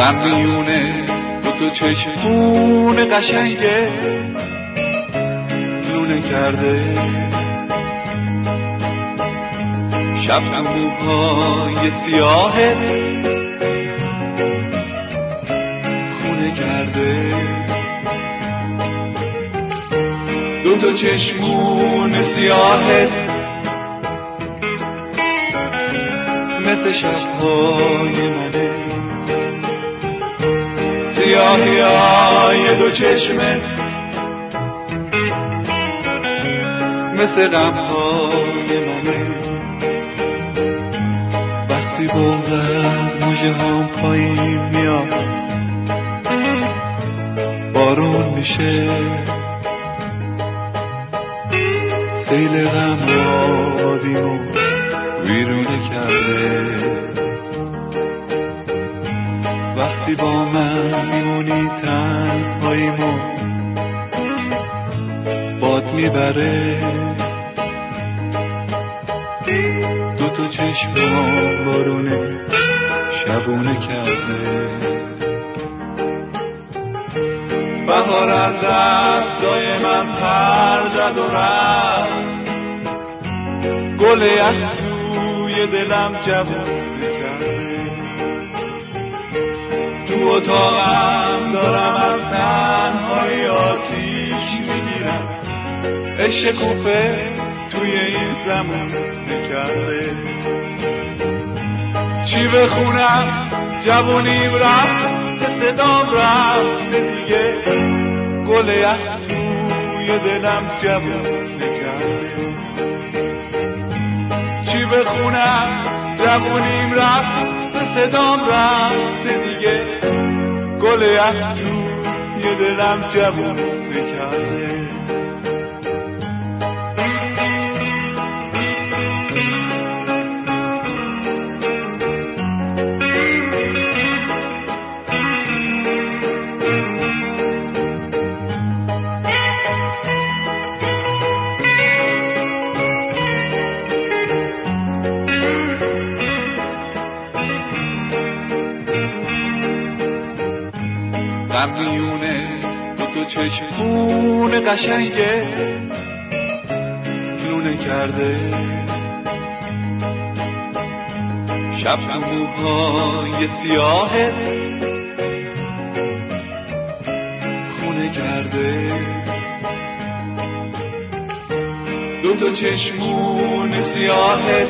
غم میونه دو تو چشمون قشنگه. لونه کرده. شب تو موهای سیاهت خونه کرده. دو تا چشمون سیاهت مثل شبهای منه. سیاهی های دو چشمت مثل غمهای منه. وقتی بغز از موجه هم پایین میاد بارون میشه. سیل غم آبادیمو ویرونه کرده. وقتی با من میمونی تنهاییمو باد می‌بره. دو تا چشم بارونه شبونه کرده. بهار از دستای من پر زد و رفت. گل یخ توی دلم جوونه تو اتاقم دارم از تنهای آتیش می‌گیرم. عشق توی این زمان نکرده. چی بخونم جوونیم رفت صدام رفت دیگه. گل یخ توی دلم جوون نکرده. چی بخونم جوونیم رفت صدام رفت دیگه. گل یخ توی دلم جوون نکرده. غم میونه دو تو چشمون قشنگه. لونه کرده. شب تو موهای سیاهت خونه کرده. دو تا چشمون سیاهت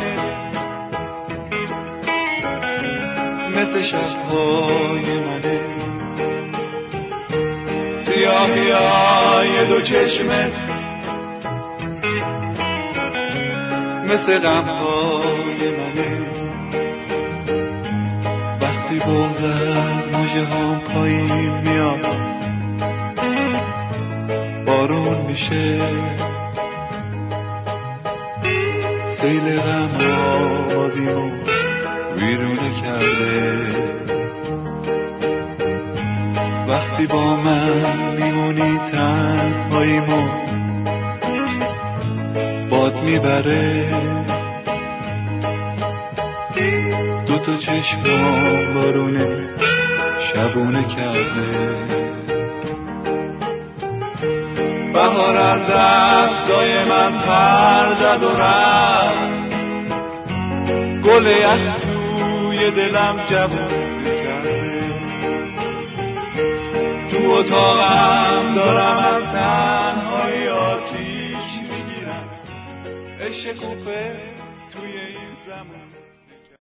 مثل شبهای منه. سیاهی های دو چشمت مثل غمهای منه. وقتی بغز از موجه هم پایین میاد بارون میشه. سیل غم آبادیمو ویرونه کرده. وقتی با من میمونی تنهاییمو باد می‌بره. دو تا چشم بارونه شبونه کرده. بهار از دستای من پر زد و رفت. گل یخ توی دلم جوونه تو اتاقم دارم از تنهای آتیش می‌گیرم. عشق توی این زمان.